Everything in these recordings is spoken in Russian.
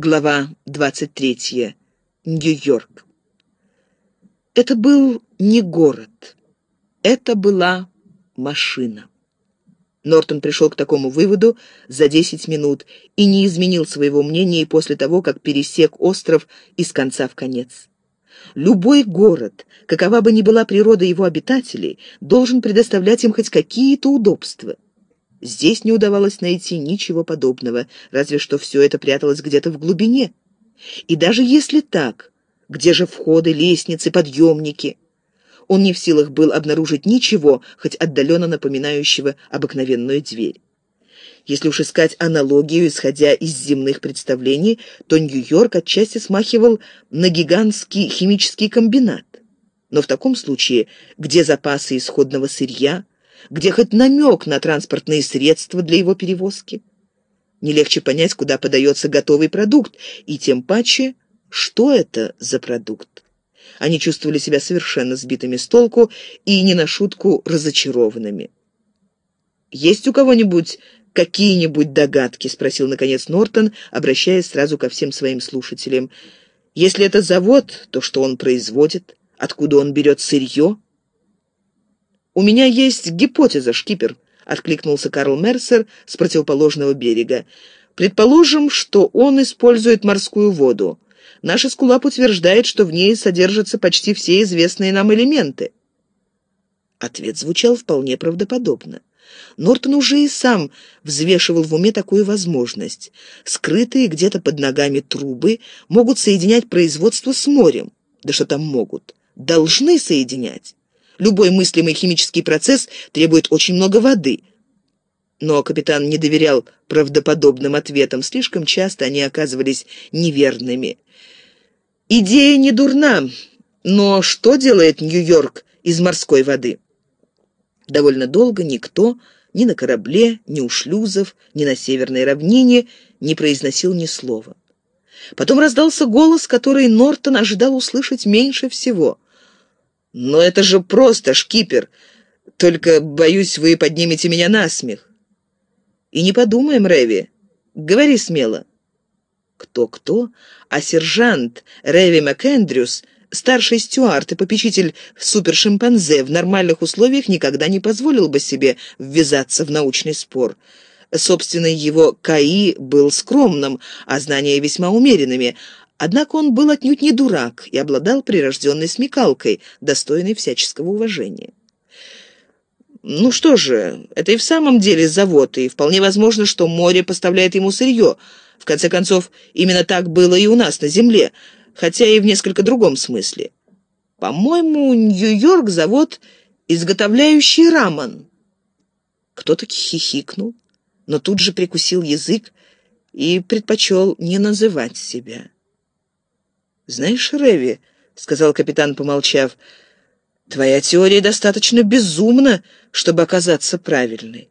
Глава 23. Нью-Йорк. Это был не город. Это была машина. Нортон пришел к такому выводу за 10 минут и не изменил своего мнения и после того, как пересек остров из конца в конец. Любой город, какова бы ни была природа его обитателей, должен предоставлять им хоть какие-то удобства. Здесь не удавалось найти ничего подобного, разве что все это пряталось где-то в глубине. И даже если так, где же входы, лестницы, подъемники? Он не в силах был обнаружить ничего, хоть отдаленно напоминающего обыкновенную дверь. Если уж искать аналогию, исходя из земных представлений, то Нью-Йорк отчасти смахивал на гигантский химический комбинат. Но в таком случае, где запасы исходного сырья, где хоть намек на транспортные средства для его перевозки? Не легче понять, куда подается готовый продукт, и тем паче, что это за продукт. Они чувствовали себя совершенно сбитыми с толку и не на шутку разочарованными. «Есть у кого-нибудь какие-нибудь догадки?» — спросил, наконец, Нортон, обращаясь сразу ко всем своим слушателям. «Если это завод, то что он производит? Откуда он берет сырье?» «У меня есть гипотеза, шкипер», — откликнулся Карл Мерсер с противоположного берега. «Предположим, что он использует морскую воду. Наш эскулап утверждает, что в ней содержатся почти все известные нам элементы. Ответ звучал вполне правдоподобно. Нортон уже и сам взвешивал в уме такую возможность. Скрытые где-то под ногами трубы могут соединять производство с морем. Да что там могут? Должны соединять. Любой мыслимый химический процесс требует очень много воды. Но капитан не доверял правдоподобным ответам. Слишком часто они оказывались неверными. Идея не дурна, но что делает Нью-Йорк из морской воды? Довольно долго никто ни на корабле, ни у шлюзов, ни на северной равнине не произносил ни слова. Потом раздался голос, который Нортон ожидал услышать меньше всего. «Но это же просто, шкипер! Только, боюсь, вы поднимете меня на смех». «И не подумаем, Рэви. Говори смело». Кто-кто, а сержант Рэви МакЭндрюс, старший стюард и попечитель супершимпанзе в нормальных условиях никогда не позволил бы себе ввязаться в научный спор. Собственно, его КАИ был скромным, а знания весьма умеренными, однако он был отнюдь не дурак и обладал прирожденной смекалкой, достойной всяческого уважения. Ну что же, это и в самом деле завод, и вполне возможно, что море поставляет ему сырье — в конце концов, именно так было и у нас на Земле, хотя и в несколько другом смысле. По-моему, Нью-Йорк — завод, изготовляющий раман. Кто-то хихикнул, но тут же прикусил язык и предпочел не называть себя. «Знаешь, Реви, — сказал капитан, помолчав, — твоя теория достаточно безумна, чтобы оказаться правильной.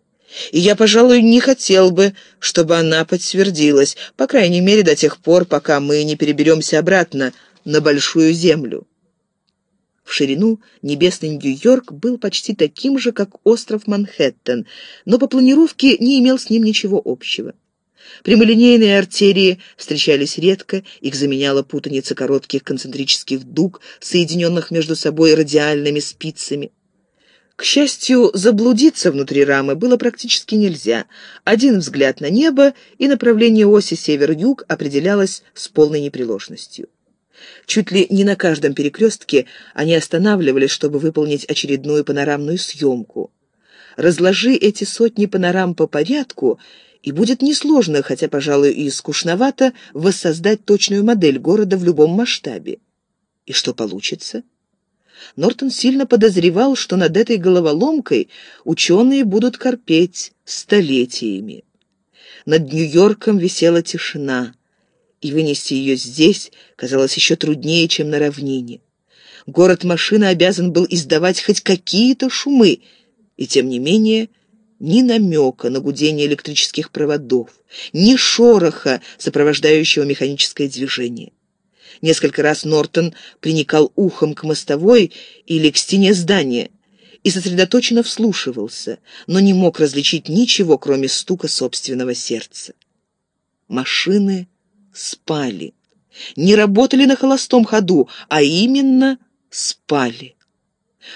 И я, пожалуй, не хотел бы, чтобы она подтвердилась, по крайней мере, до тех пор, пока мы не переберемся обратно на Большую Землю. В ширину небесный Нью-Йорк был почти таким же, как остров Манхэттен, но по планировке не имел с ним ничего общего. Прямолинейные артерии встречались редко, их заменяла путаница коротких концентрических дуг, соединенных между собой радиальными спицами. К счастью, заблудиться внутри рамы было практически нельзя. Один взгляд на небо, и направление оси север-юг определялось с полной непреложностью. Чуть ли не на каждом перекрестке они останавливались, чтобы выполнить очередную панорамную съемку. Разложи эти сотни панорам по порядку, и будет несложно, хотя, пожалуй, и скучновато, воссоздать точную модель города в любом масштабе. И что получится? Нортон сильно подозревал, что над этой головоломкой ученые будут корпеть столетиями. Над Нью-Йорком висела тишина, и вынести ее здесь казалось еще труднее, чем на равнине. Город-машина обязан был издавать хоть какие-то шумы, и тем не менее ни намека на гудение электрических проводов, ни шороха, сопровождающего механическое движение. Несколько раз Нортон приникал ухом к мостовой или к стене здания и сосредоточенно вслушивался, но не мог различить ничего, кроме стука собственного сердца. Машины спали. Не работали на холостом ходу, а именно спали.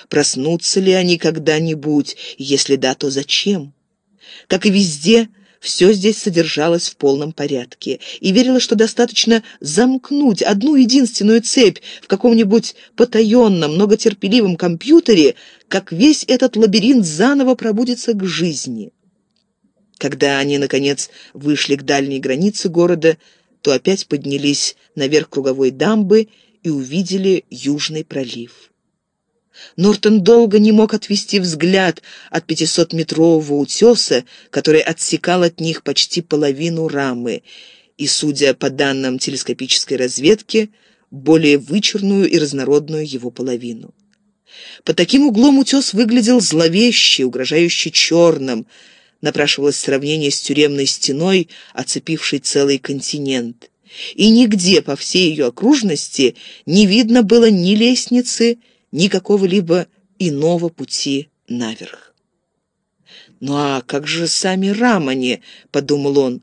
Проснутся ли они когда-нибудь? Если да, то зачем? Как и везде, все здесь содержалось в полном порядке, и верила, что достаточно замкнуть одну единственную цепь в каком-нибудь потаенном, многотерпеливом компьютере, как весь этот лабиринт заново пробудится к жизни. Когда они, наконец, вышли к дальней границе города, то опять поднялись наверх круговой дамбы и увидели Южный пролив. Нортон долго не мог отвести взгляд от пятисотметрового утеса, который отсекал от них почти половину рамы, и, судя по данным телескопической разведки, более вычурную и разнородную его половину. Под таким углом утес выглядел зловеще, угрожающе черным, напрашивалось сравнение с тюремной стеной, оцепившей целый континент. И нигде по всей ее окружности не видно было ни лестницы, ни какого-либо иного пути наверх. «Ну а как же сами Рамани?» — подумал он.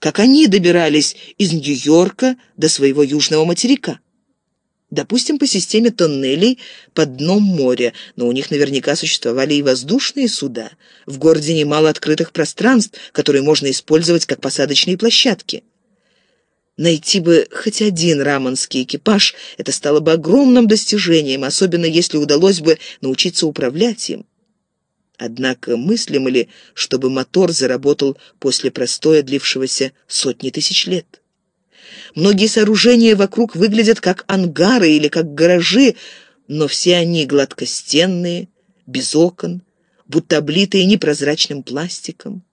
«Как они добирались из Нью-Йорка до своего южного материка?» Допустим, по системе тоннелей под дном моря, но у них наверняка существовали и воздушные суда. В городе немало открытых пространств, которые можно использовать как посадочные площадки. Найти бы хоть один раманский экипаж, это стало бы огромным достижением, особенно если удалось бы научиться управлять им. Однако мыслимо ли, чтобы мотор заработал после простоя, длившегося сотни тысяч лет? Многие сооружения вокруг выглядят как ангары или как гаражи, но все они гладкостенные, без окон, будто облитые непрозрачным пластиком.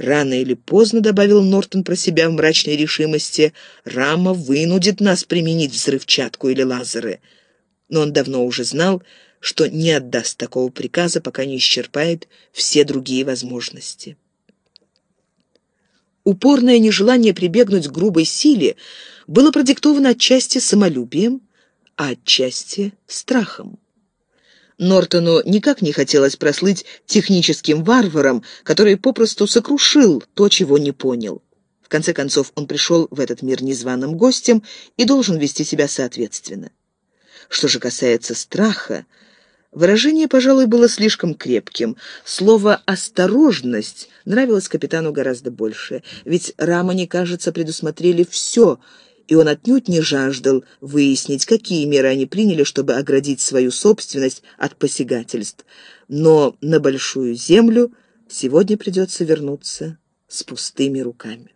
Рано или поздно, добавил Нортон про себя в мрачной решимости, Рама вынудит нас применить взрывчатку или лазеры. Но он давно уже знал, что не отдаст такого приказа, пока не исчерпает все другие возможности. Упорное нежелание прибегнуть к грубой силе было продиктовано отчасти самолюбием, а отчасти страхом. Нортону никак не хотелось прослыть техническим варваром, который попросту сокрушил то, чего не понял. В конце концов, он пришел в этот мир незваным гостем и должен вести себя соответственно. Что же касается страха, выражение, пожалуй, было слишком крепким. Слово «осторожность» нравилось капитану гораздо больше, ведь Рамани, кажется, предусмотрели все — и он отнюдь не жаждал выяснить, какие меры они приняли, чтобы оградить свою собственность от посягательств. Но на Большую Землю сегодня придется вернуться с пустыми руками.